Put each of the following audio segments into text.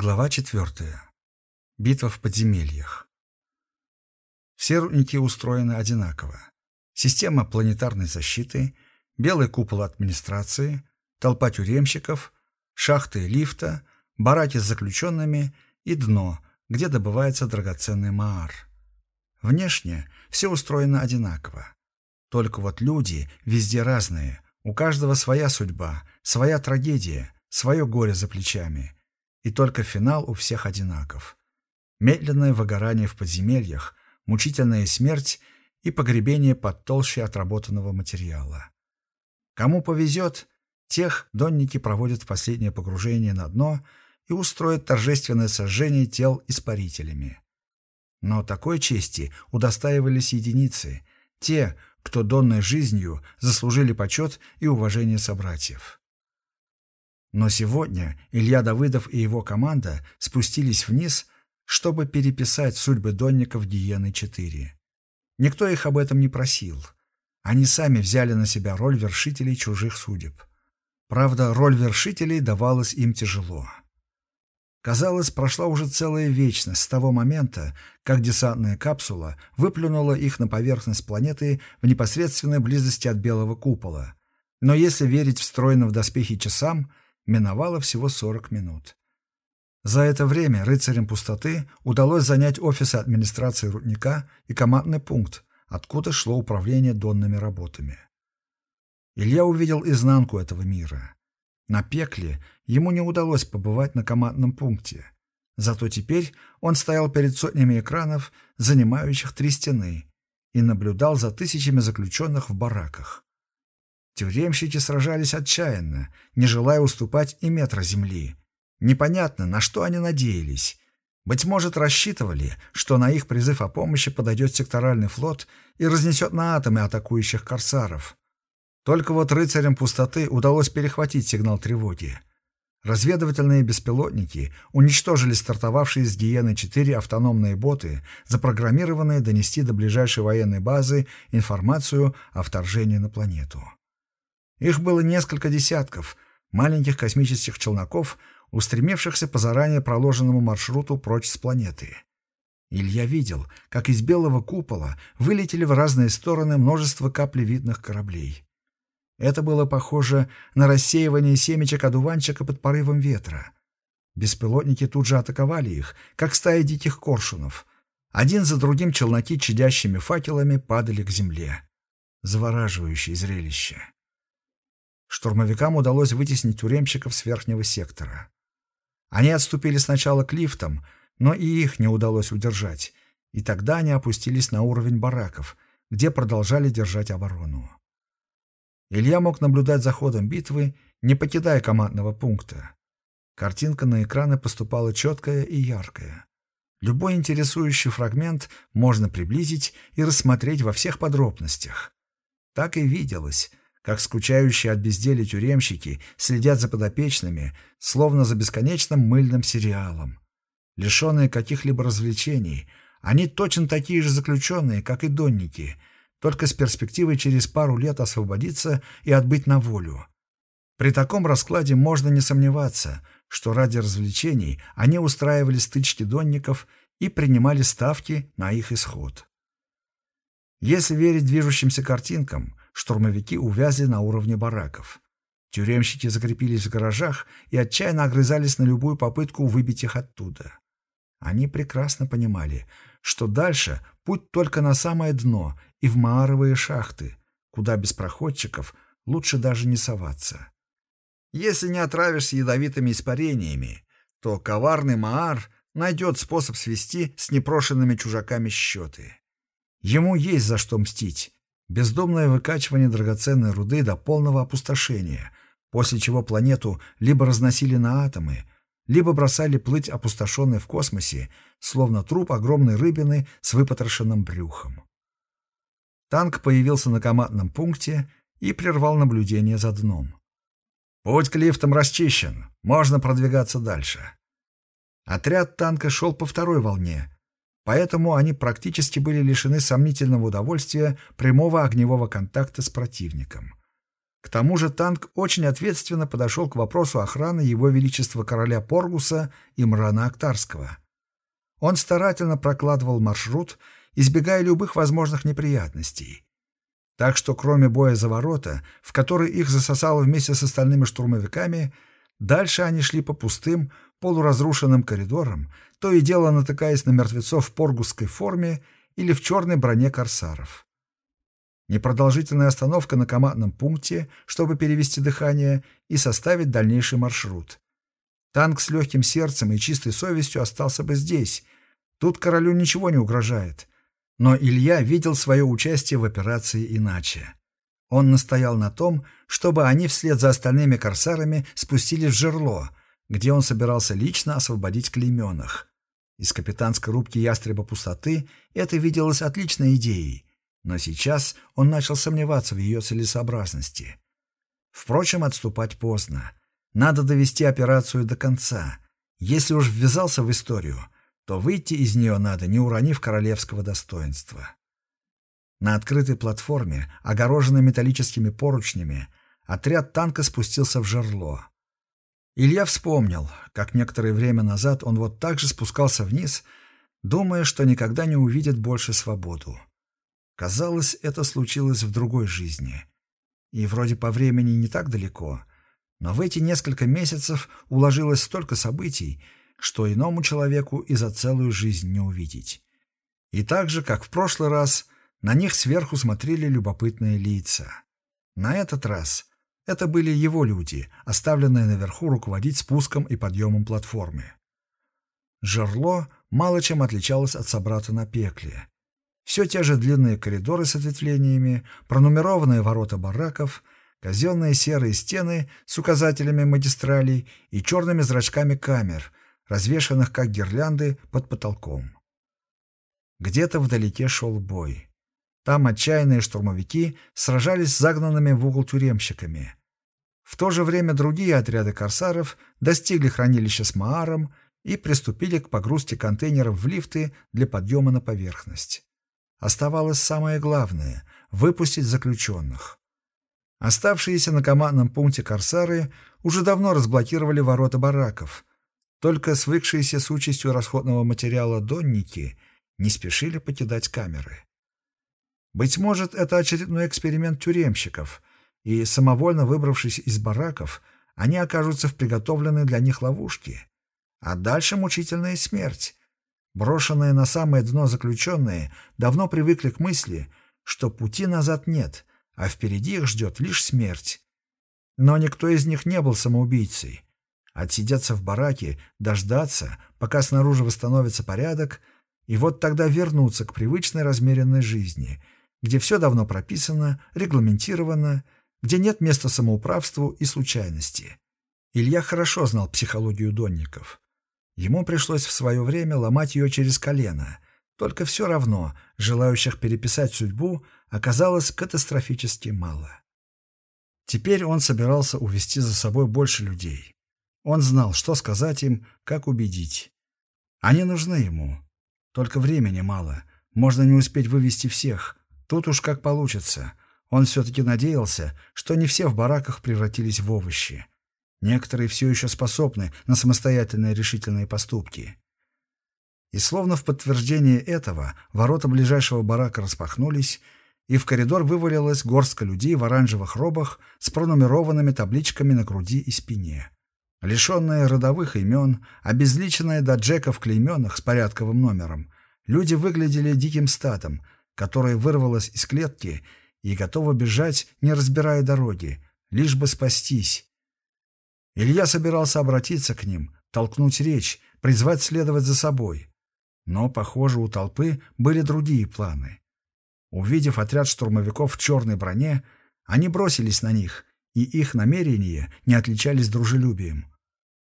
Глава четвертая. Битва в подземельях. Все рудники устроены одинаково. Система планетарной защиты, белый купол администрации, толпа тюремщиков, шахты лифта, бараки с заключенными и дно, где добывается драгоценный маар. Внешне все устроено одинаково. Только вот люди везде разные, у каждого своя судьба, своя трагедия, свое горе за плечами – и только финал у всех одинаков. Медленное выгорание в подземельях, мучительная смерть и погребение под толщей отработанного материала. Кому повезет, тех донники проводят последнее погружение на дно и устроят торжественное сожжение тел испарителями. Но такой чести удостаивались единицы, те, кто донной жизнью заслужили почет и уважение собратьев. Но сегодня Илья Давыдов и его команда спустились вниз, чтобы переписать судьбы донников Гиены-4. Никто их об этом не просил. Они сами взяли на себя роль вершителей чужих судеб. Правда, роль вершителей давалась им тяжело. Казалось, прошла уже целая вечность с того момента, как десантная капсула выплюнула их на поверхность планеты в непосредственной близости от белого купола. Но если верить встроенным в доспехи часам, миновало всего 40 минут. За это время рыцарям пустоты удалось занять офисы администрации рудника и командный пункт, откуда шло управление донными работами. Илья увидел изнанку этого мира. На пекле ему не удалось побывать на командном пункте. Зато теперь он стоял перед сотнями экранов, занимающих три стены, и наблюдал за тысячами заключенных в бараках. Тюремщики сражались отчаянно, не желая уступать и метра земли. Непонятно, на что они надеялись. Быть может, рассчитывали, что на их призыв о помощи подойдет секторальный флот и разнесет на атомы атакующих корсаров. Только вот рыцарям пустоты удалось перехватить сигнал тревоги. Разведывательные беспилотники уничтожили стартовавшие из Гиены-4 автономные боты, запрограммированные донести до ближайшей военной базы информацию о вторжении на планету. Их было несколько десятков, маленьких космических челноков, устремившихся по заранее проложенному маршруту прочь с планеты. Илья видел, как из белого купола вылетели в разные стороны множество каплевидных кораблей. Это было похоже на рассеивание семечек одуванчика под порывом ветра. Беспилотники тут же атаковали их, как стая диких коршунов. Один за другим челноки чадящими факелами падали к земле. Завораживающее зрелище. Штурмовикам удалось вытеснить тюремщиков с верхнего сектора. Они отступили сначала к лифтам, но и их не удалось удержать, и тогда они опустились на уровень бараков, где продолжали держать оборону. Илья мог наблюдать за ходом битвы, не покидая командного пункта. Картинка на экраны поступала четкая и яркая. Любой интересующий фрагмент можно приблизить и рассмотреть во всех подробностях. Так и виделось, как скучающие от безделия тюремщики следят за подопечными, словно за бесконечным мыльным сериалом. Лишенные каких-либо развлечений, они точно такие же заключенные, как и донники, только с перспективой через пару лет освободиться и отбыть на волю. При таком раскладе можно не сомневаться, что ради развлечений они устраивали стычки донников и принимали ставки на их исход. Если верить движущимся картинкам, штурмовики увязли на уровне бараков. Тюремщики закрепились в гаражах и отчаянно огрызались на любую попытку выбить их оттуда. Они прекрасно понимали, что дальше путь только на самое дно и в мааровые шахты, куда без проходчиков лучше даже не соваться. Если не отравишься ядовитыми испарениями, то коварный Маар найдет способ свести с непрошенными чужаками счеты. Ему есть за что мстить, Бездомное выкачивание драгоценной руды до полного опустошения, после чего планету либо разносили на атомы, либо бросали плыть опустошенной в космосе, словно труп огромной рыбины с выпотрошенным брюхом. Танк появился на командном пункте и прервал наблюдение за дном. «Путь к лифтам расчищен, можно продвигаться дальше». Отряд танка шел по второй волне, поэтому они практически были лишены сомнительного удовольствия прямого огневого контакта с противником. К тому же танк очень ответственно подошел к вопросу охраны Его Величества короля Поргуса и Мрана Актарского. Он старательно прокладывал маршрут, избегая любых возможных неприятностей. Так что кроме боя за ворота, в который их засосало вместе с остальными штурмовиками, дальше они шли по пустым, полуразрушенным коридорам, то и дело натыкаясь на мертвецов в поргусской форме или в черной броне корсаров. Непродолжительная остановка на командном пункте, чтобы перевести дыхание и составить дальнейший маршрут. Танк с легким сердцем и чистой совестью остался бы здесь. Тут королю ничего не угрожает. Но Илья видел свое участие в операции иначе. Он настоял на том, чтобы они вслед за остальными корсарами спустились в жерло, где он собирался лично освободить клейменных. Из капитанской рубки ястреба пустоты это виделось отличной идеей, но сейчас он начал сомневаться в ее целесообразности. Впрочем, отступать поздно. Надо довести операцию до конца. Если уж ввязался в историю, то выйти из нее надо, не уронив королевского достоинства. На открытой платформе, огороженной металлическими поручнями, отряд танка спустился в жерло. Илья вспомнил, как некоторое время назад он вот так же спускался вниз, думая, что никогда не увидит больше свободу. Казалось, это случилось в другой жизни. И вроде по времени не так далеко, но в эти несколько месяцев уложилось столько событий, что иному человеку и за целую жизнь не увидеть. И так же, как в прошлый раз, на них сверху смотрели любопытные лица. На этот раз это были его люди, оставленные наверху руководить спуском и подъемом платформы. Жерло мало чем отличалось от собрата на пекле. Все те же длинные коридоры с ответвлениями, пронумерованные ворота бараков, казенные серые стены с указателями магистралей и черными зрачками камер, развешанных как гирлянды под потолком. Где-то вдалеке шел бой. Там отчаянные штурмовики сражались с загнанными в угол тюремщиками. В то же время другие отряды корсаров достигли хранилища с Мааром и приступили к погрузке контейнеров в лифты для подъема на поверхность. Оставалось самое главное — выпустить заключенных. Оставшиеся на командном пункте корсары уже давно разблокировали ворота бараков. Только свыкшиеся с участью расходного материала донники не спешили покидать камеры. Быть может, это очередной эксперимент тюремщиков — и, самовольно выбравшись из бараков, они окажутся в приготовленной для них ловушке. А дальше мучительная смерть. Брошенные на самое дно заключенные давно привыкли к мысли, что пути назад нет, а впереди их ждет лишь смерть. Но никто из них не был самоубийцей. Отсидеться в бараке, дождаться, пока снаружи восстановится порядок, и вот тогда вернуться к привычной размеренной жизни, где все давно прописано, регламентировано, где нет места самоуправству и случайности. Илья хорошо знал психологию донников. Ему пришлось в свое время ломать ее через колено, только все равно желающих переписать судьбу оказалось катастрофически мало. Теперь он собирался увести за собой больше людей. Он знал, что сказать им, как убедить. Они нужны ему. Только времени мало. Можно не успеть вывести всех. Тут уж как получится. Он все-таки надеялся, что не все в бараках превратились в овощи. Некоторые все еще способны на самостоятельные решительные поступки. И словно в подтверждение этого ворота ближайшего барака распахнулись, и в коридор вывалилась горстка людей в оранжевых робах с пронумерованными табличками на груди и спине. Лишенные родовых имен, обезличенные до джеков клейменных с порядковым номером, люди выглядели диким стадом, которое вырвалось из клетки и готова бежать, не разбирая дороги, лишь бы спастись. Илья собирался обратиться к ним, толкнуть речь, призвать следовать за собой. Но, похоже, у толпы были другие планы. Увидев отряд штурмовиков в черной броне, они бросились на них, и их намерения не отличались дружелюбием.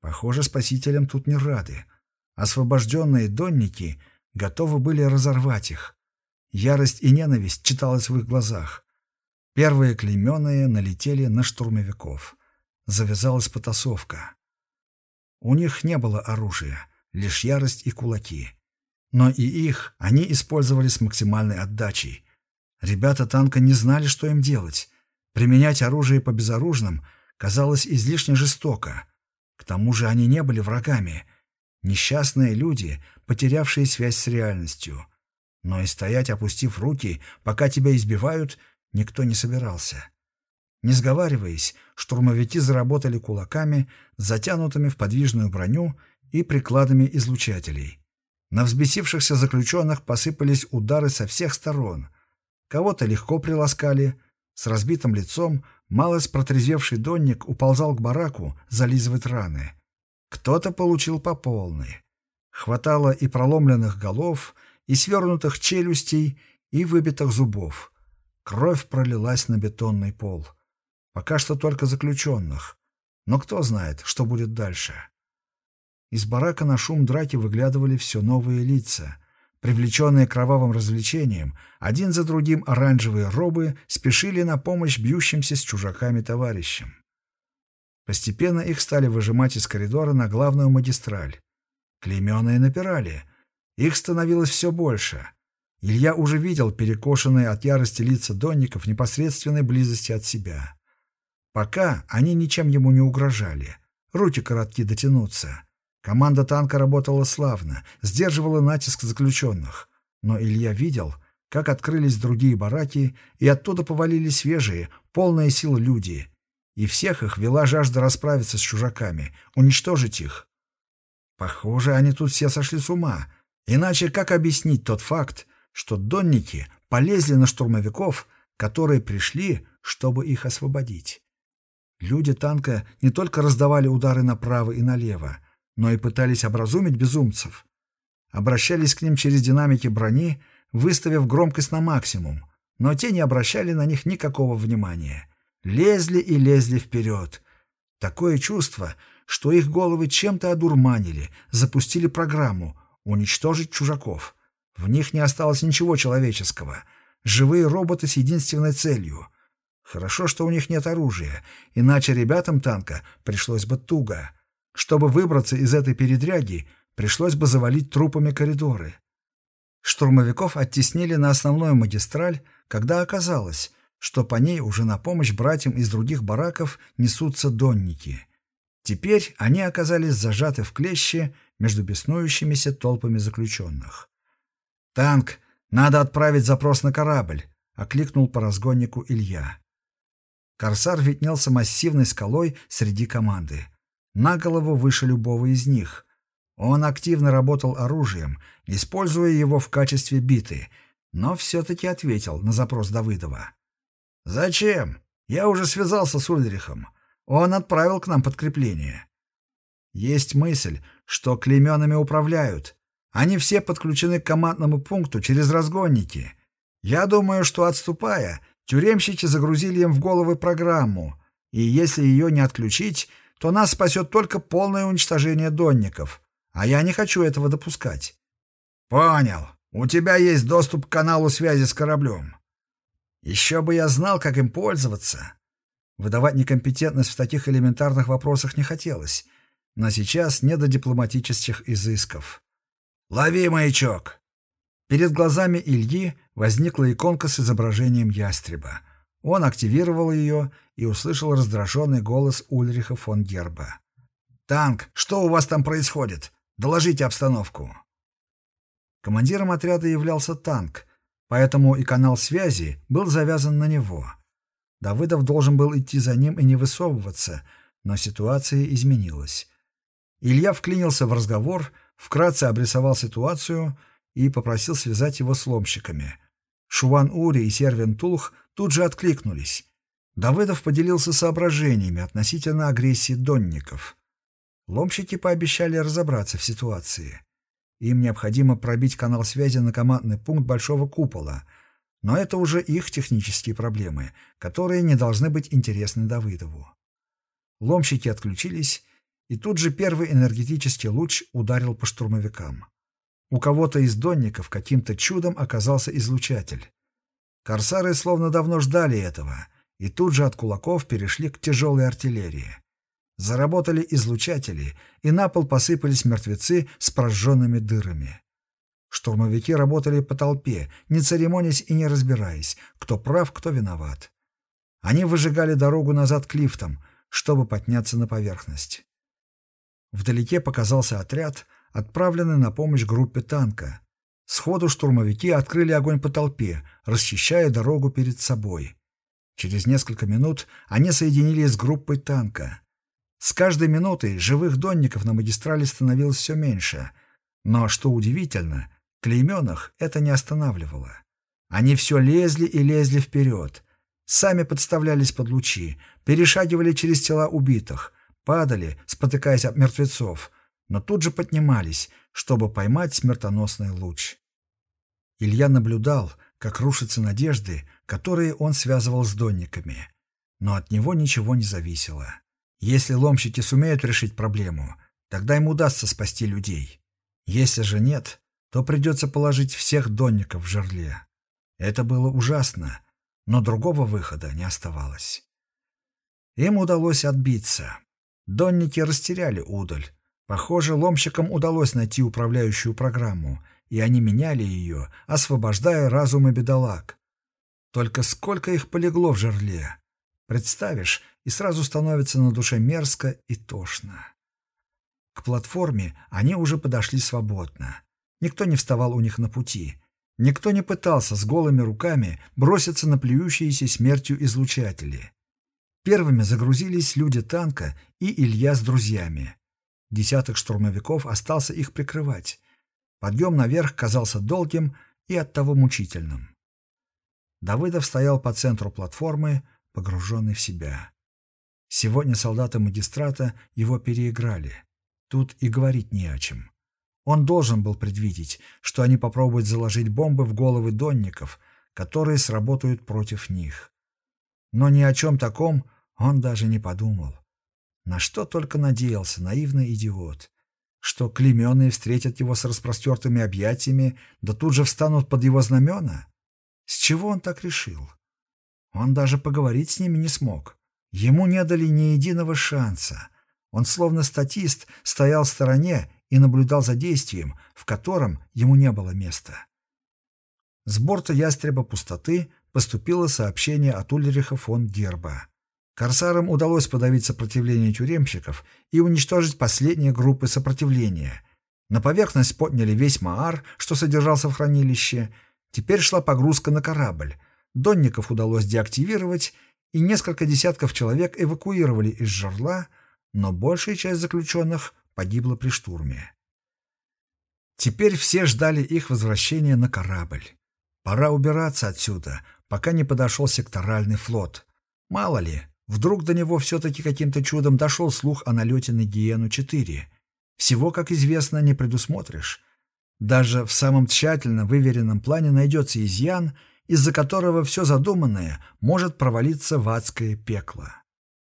Похоже, спасителям тут не рады. Освобожденные донники готовы были разорвать их. Ярость и ненависть читалась в их глазах. Первые клейменные налетели на штурмовиков. Завязалась потасовка. У них не было оружия, лишь ярость и кулаки. Но и их они использовали с максимальной отдачей. Ребята танка не знали, что им делать. Применять оружие по безоружным казалось излишне жестоко. К тому же они не были врагами. Несчастные люди, потерявшие связь с реальностью. Но и стоять, опустив руки, пока тебя избивают, никто не собирался. Не сговариваясь, штурмовики заработали кулаками, затянутыми в подвижную броню и прикладами излучателей. На взбесившихся заключенных посыпались удары со всех сторон. Кого-то легко приласкали. С разбитым лицом малость протрезвевший донник уползал к бараку зализывать раны. Кто-то получил по полной. Хватало и проломленных голов, и свернутых челюстей, и выбитых зубов. Кровь пролилась на бетонный пол. Пока что только заключенных. Но кто знает, что будет дальше. Из барака на шум драки выглядывали все новые лица. Привлеченные кровавым развлечением, один за другим оранжевые робы спешили на помощь бьющимся с чужаками товарищам. Постепенно их стали выжимать из коридора на главную магистраль. Клейменные напирали. Их становилось все больше. Илья уже видел перекошенные от ярости лица донников в непосредственной близости от себя. Пока они ничем ему не угрожали. Руки коротки дотянуться. Команда танка работала славно, сдерживала натиск заключенных. Но Илья видел, как открылись другие бараки, и оттуда повалили свежие, полные сил люди. И всех их вела жажда расправиться с чужаками, уничтожить их. Похоже, они тут все сошли с ума. Иначе как объяснить тот факт, что донники полезли на штурмовиков, которые пришли, чтобы их освободить? Люди танка не только раздавали удары направо и налево, но и пытались образумить безумцев. Обращались к ним через динамики брони, выставив громкость на максимум, но те не обращали на них никакого внимания. Лезли и лезли вперед. Такое чувство, что их головы чем-то одурманили, запустили программу «Уничтожить чужаков». В них не осталось ничего человеческого. Живые роботы с единственной целью Хорошо, что у них нет оружия, иначе ребятам танка пришлось бы туго. Чтобы выбраться из этой передряги, пришлось бы завалить трупами коридоры. Штурмовиков оттеснили на основную магистраль, когда оказалось, что по ней уже на помощь братьям из других бараков несутся донники. Теперь они оказались зажаты в клеще между беснующимися толпами заключенных. «Танк! Надо отправить запрос на корабль!» — окликнул по разгоннику Илья. Корсар виднелся массивной скалой среди команды. На голову выше любого из них. Он активно работал оружием, используя его в качестве биты, но все-таки ответил на запрос Давыдова. «Зачем? Я уже связался с Ульрихом. Он отправил к нам подкрепление. Есть мысль, что клейменами управляют. Они все подключены к командному пункту через разгонники. Я думаю, что, отступая, Тюремщики загрузили им в головы программу, и если ее не отключить, то нас спасет только полное уничтожение донников, а я не хочу этого допускать. Понял. У тебя есть доступ к каналу связи с кораблем. Еще бы я знал, как им пользоваться. Выдавать некомпетентность в таких элементарных вопросах не хотелось, но сейчас не до дипломатических изысков. «Лови маячок!» Перед глазами Ильи возникла иконка с изображением ястреба. Он активировал ее и услышал раздраженный голос Ульриха фон Герба. «Танк, что у вас там происходит? Доложите обстановку». Командиром отряда являлся танк, поэтому и канал связи был завязан на него. Давыдов должен был идти за ним и не высовываться, но ситуация изменилась. Илья вклинился в разговор, вкратце обрисовал ситуацию и попросил связать его с ломщиками. Шуван-Ури и Сервин-Тулх тут же откликнулись. Давыдов поделился соображениями относительно агрессии донников. Ломщики пообещали разобраться в ситуации. Им необходимо пробить канал связи на командный пункт Большого Купола, но это уже их технические проблемы, которые не должны быть интересны Давыдову. Ломщики отключились, и тут же первый энергетический луч ударил по штурмовикам. У кого-то из донников каким-то чудом оказался излучатель. Корсары словно давно ждали этого, и тут же от кулаков перешли к тяжелой артиллерии. Заработали излучатели, и на пол посыпались мертвецы с прожженными дырами. Штурмовики работали по толпе, не церемонясь и не разбираясь, кто прав, кто виноват. Они выжигали дорогу назад к лифтам, чтобы подняться на поверхность. Вдалеке показался отряд, отправленный на помощь группе танка. Сходу штурмовики открыли огонь по толпе, расчищая дорогу перед собой. Через несколько минут они соединились с группой танка. С каждой минутой живых донников на магистрали становилось все меньше. Но, что удивительно, клейменных это не останавливало. Они все лезли и лезли вперед. Сами подставлялись под лучи, перешагивали через тела убитых, падали, спотыкаясь от мертвецов, но тут же поднимались, чтобы поймать смертоносный луч. Илья наблюдал, как рушатся надежды, которые он связывал с донниками. Но от него ничего не зависело. Если ломщики сумеют решить проблему, тогда им удастся спасти людей. Если же нет, то придется положить всех донников в жерле. Это было ужасно, но другого выхода не оставалось. Им удалось отбиться. Донники растеряли удаль. Похоже, ломщикам удалось найти управляющую программу, и они меняли ее, освобождая разумы бедолаг. Только сколько их полегло в жерле. Представишь, и сразу становится на душе мерзко и тошно. К платформе они уже подошли свободно. Никто не вставал у них на пути. Никто не пытался с голыми руками броситься на плюющиеся смертью излучатели. Первыми загрузились люди танка и Илья с друзьями. Десяток штурмовиков остался их прикрывать. Подъем наверх казался долгим и оттого мучительным. Давыдов стоял по центру платформы, погруженный в себя. Сегодня солдаты магистрата его переиграли. Тут и говорить не о чем. Он должен был предвидеть, что они попробуют заложить бомбы в головы донников, которые сработают против них. Но ни о чем таком он даже не подумал. На что только надеялся наивный идиот. Что клеменные встретят его с распростертыми объятиями, да тут же встанут под его знамена? С чего он так решил? Он даже поговорить с ними не смог. Ему не дали ни единого шанса. Он, словно статист, стоял в стороне и наблюдал за действием, в котором ему не было места. С борта ястреба пустоты поступило сообщение от Ульриха фон Герба. Корсарам удалось подавить сопротивление тюремщиков и уничтожить последние группы сопротивления. На поверхность подняли весь Маар, что содержался в хранилище. Теперь шла погрузка на корабль. Донников удалось деактивировать, и несколько десятков человек эвакуировали из жерла, но большая часть заключенных погибла при штурме. Теперь все ждали их возвращения на корабль. Пора убираться отсюда, пока не подошел секторальный флот. Мало ли, Вдруг до него все-таки каким-то чудом дошел слух о налете на Гиену-4. Всего, как известно, не предусмотришь. Даже в самом тщательно выверенном плане найдется изъян, из-за которого все задуманное может провалиться в адское пекло.